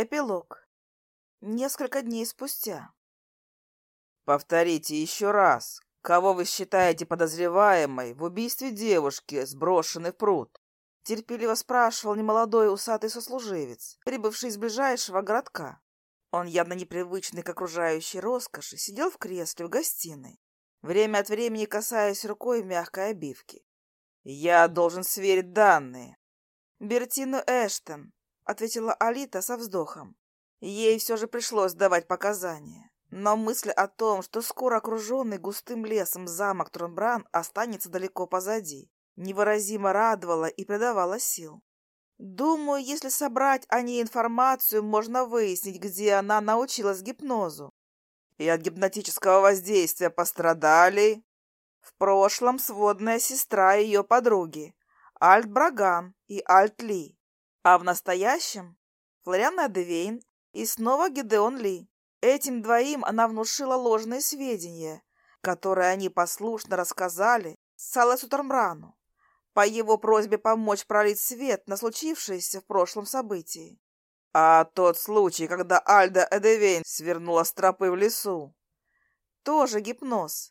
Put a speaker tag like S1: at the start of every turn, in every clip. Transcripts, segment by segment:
S1: Эпилог. Несколько дней спустя.
S2: Повторите еще раз, кого вы считаете подозреваемой в убийстве девушки, сброшенной в пруд?
S1: Терпеливо спрашивал немолодой усатый сослуживец, прибывший из ближайшего городка. Он, явно непривычный к окружающей роскоши, сидел в кресле в гостиной, время от времени касаясь рукой мягкой обивки.
S2: «Я должен сверить данные».
S1: «Бертину Эштон», ответила Алита со вздохом. Ей все же пришлось давать показания. Но мысль о том, что скоро окруженный густым лесом замок Тронбран останется далеко позади, невыразимо радовала и придавала сил. Думаю, если собрать о ней информацию, можно выяснить, где она научилась гипнозу.
S2: И от гипнотического воздействия пострадали?
S1: В прошлом сводная сестра ее подруги, Альт Браган и Альт Ли. А в настоящем Флориана Девейн и снова Гидеон Ли. Этим двоим она внушила ложные сведения, которые они послушно рассказали Салесу Тормрану по его просьбе помочь пролить свет на случившееся в прошлом событии.
S2: А тот случай, когда Альда Эдевейн свернула с тропы в лесу?
S1: Тоже гипноз.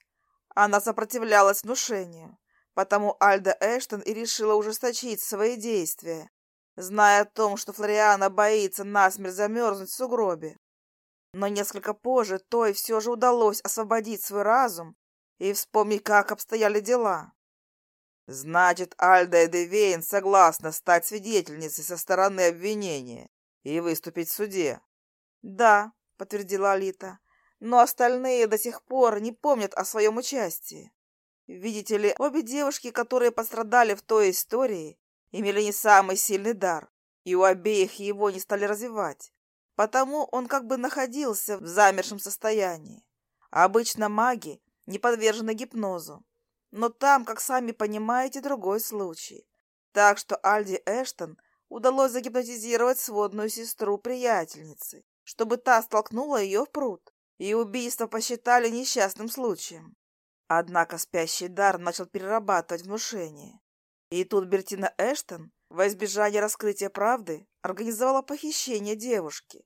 S1: Она сопротивлялась внушению, потому Альда Эштон и решила ужесточить свои действия, зная о том, что Флориана боится насмерть замерзнуть в сугробе. Но несколько позже той все же удалось освободить свой разум и вспомнить, как обстояли дела.
S2: Значит, Альда Эдевейн согласна стать свидетельницей со стороны обвинения и выступить в суде.
S1: Да, подтвердила Алита, но остальные до сих пор не помнят о своем участии. Видите ли, обе девушки, которые пострадали в той истории, имели не самый сильный дар, и у обеих его не стали развивать. Потому он как бы находился в замершем состоянии. А обычно маги не подвержены гипнозу. Но там, как сами понимаете, другой случай. Так что Альди Эштон удалось загипнотизировать сводную сестру приятельницы, чтобы та столкнула ее в пруд, и убийство посчитали несчастным случаем. Однако спящий дар начал перерабатывать внушение, и тут Бертина Эштон, во избежание раскрытия правды, организовала похищение девушки,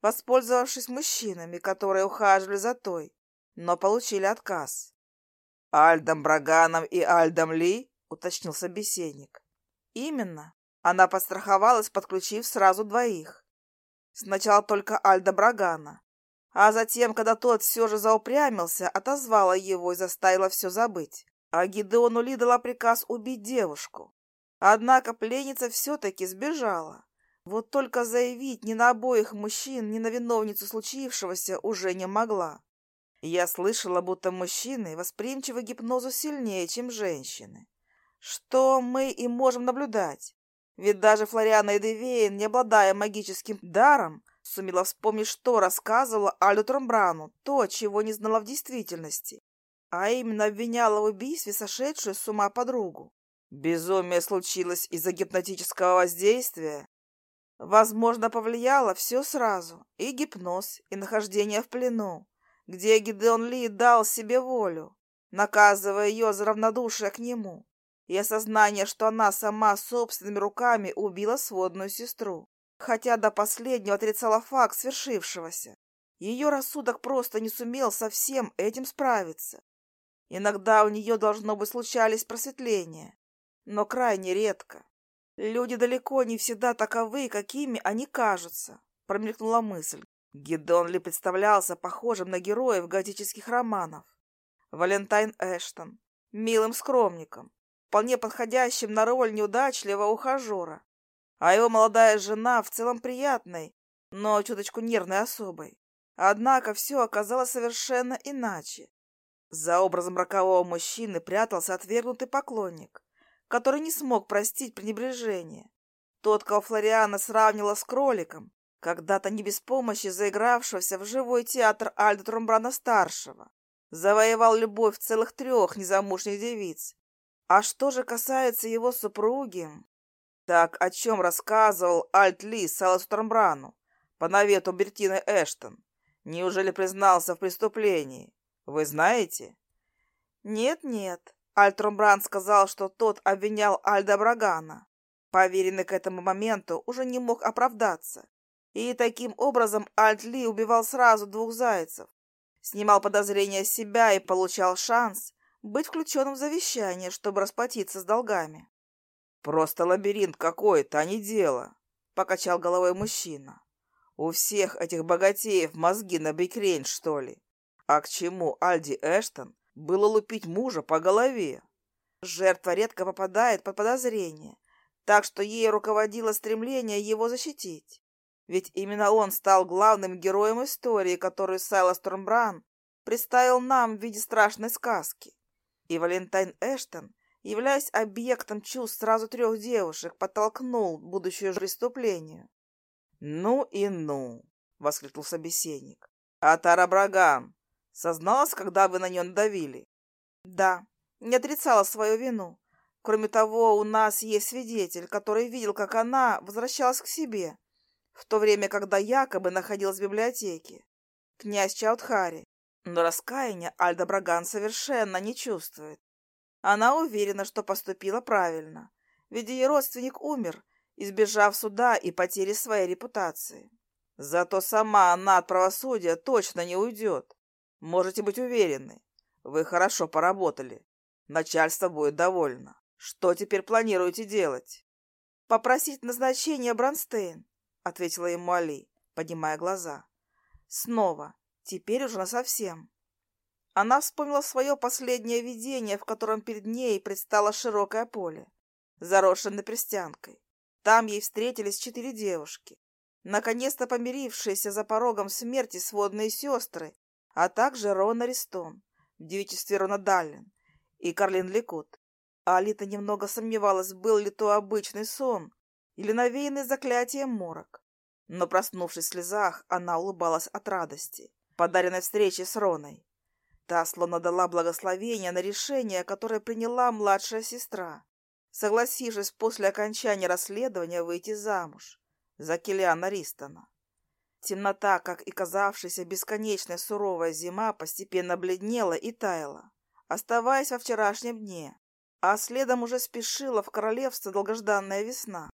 S1: воспользовавшись мужчинами, которые ухаживали за той, но получили отказ.
S2: «Альдом Браганом и Альдом Ли?» — уточнил собеседник.
S1: «Именно. Она подстраховалась, подключив сразу двоих. Сначала только Альда Брагана, а затем, когда тот все же заупрямился, отозвала его и заставила все забыть а Гидеону Ли дала приказ убить девушку. Однако пленница все-таки сбежала. Вот только заявить ни на обоих мужчин, ни на виновницу случившегося уже не могла. Я слышала, будто мужчины восприимчивы к гипнозу сильнее, чем женщины. Что мы и можем наблюдать. Ведь даже Флориана Эдевейн, не обладая магическим даром, сумела вспомнить, что рассказывала Альду Тромбрану, то, чего не знала в действительности а именно обвиняла в убийстве сошедшую с ума подругу.
S2: Безумие случилось из-за гипнотического воздействия.
S1: Возможно, повлияло все сразу. И гипноз, и нахождение в плену, где Гидеон Ли дал себе волю, наказывая ее за равнодушие к нему, и осознание, что она сама собственными руками убила сводную сестру, хотя до последнего отрицала факт свершившегося. Ее рассудок просто не сумел со всем этим справиться. Иногда у нее, должно быть, случались просветления, но крайне редко. Люди далеко не всегда таковы, какими они кажутся, промелькнула мысль. Гидон ли представлялся похожим на героев готических романов? Валентайн Эштон, милым скромником, вполне подходящим на роль неудачливого ухажера, а его молодая жена в целом приятной, но чуточку нервной особой. Однако все оказалось совершенно иначе. За образом рокового мужчины прятался отвергнутый поклонник, который не смог простить пренебрежение. Тот, кого Флориана сравнила с кроликом, когда-то не без помощи заигравшегося в живой театр Альда Тромбрана-старшего, завоевал любовь целых трех незамужних девиц. А что же касается его супруги... Так о чем рассказывал Альт Ли Саласу Тромбрану по навету Бертины Эштон? Неужели признался в преступлении? Вы знаете? Нет-нет. Альтромбран сказал, что тот обвинял Альда Брагана. Поверенный к этому моменту уже не мог оправдаться. И таким образом Альтли убивал сразу двух зайцев. Снимал подозрения с себя и получал шанс быть включенным в завещание, чтобы расплатиться с долгами.
S2: «Просто лабиринт какой-то, а не дело», — покачал головой мужчина. «У всех этих богатеев мозги на бикрень, что ли? А к чему Альди Эштон было лупить мужа по голове?»
S1: Жертва редко попадает под подозрение, так что ей руководило стремление его защитить. Ведь именно он стал главным героем истории, которую Сайлас Тормбран представил нам в виде страшной сказки. И Валентайн Эштон, являясь объектом чувств сразу трех девушек, подтолкнул будущее преступлению.
S2: «Ну и ну!» — воскликнул собеседник. «А Тара Браган созналась, когда вы на нее надавили?»
S1: «Да, не отрицала свою вину. Кроме того, у нас есть свидетель, который видел, как она возвращалась к себе, в то время, когда якобы находилась в библиотеке. Князь Чаудхари. Но раскаяния Альда Браган совершенно не чувствует. Она уверена, что поступила правильно, ведь ее родственник умер, избежав суда и потери своей репутации.
S2: Зато сама она от правосудия точно не уйдет. Можете быть уверены. Вы хорошо поработали. Начальство будет довольно. Что теперь планируете делать?
S1: Попросить назначения Бронстейн, ответила ему Али, поднимая глаза. Снова, теперь уже насовсем. Она вспомнила свое последнее видение, в котором перед ней предстало широкое поле, заросшее наперстянкой. Там ей встретились четыре девушки, наконец-то помирившиеся за порогом смерти сводные сестры, а также Рона Ристон в девичестве Рона Даллин и Карлин Ликут. А Алита немного сомневалась, был ли то обычный сон или навеянный заклятием морок. Но, проснувшись в слезах, она улыбалась от радости, подаренной встречи с Роной. Та словно дала благословение на решение, которое приняла младшая сестра, согласившись после окончания расследования выйти замуж за Киллиана Ристона. Темнота, как и казавшаяся бесконечная суровая зима, постепенно бледнела и таяла оставаясь во вчерашнем дне, а следом уже спешила в королевство долгожданная весна.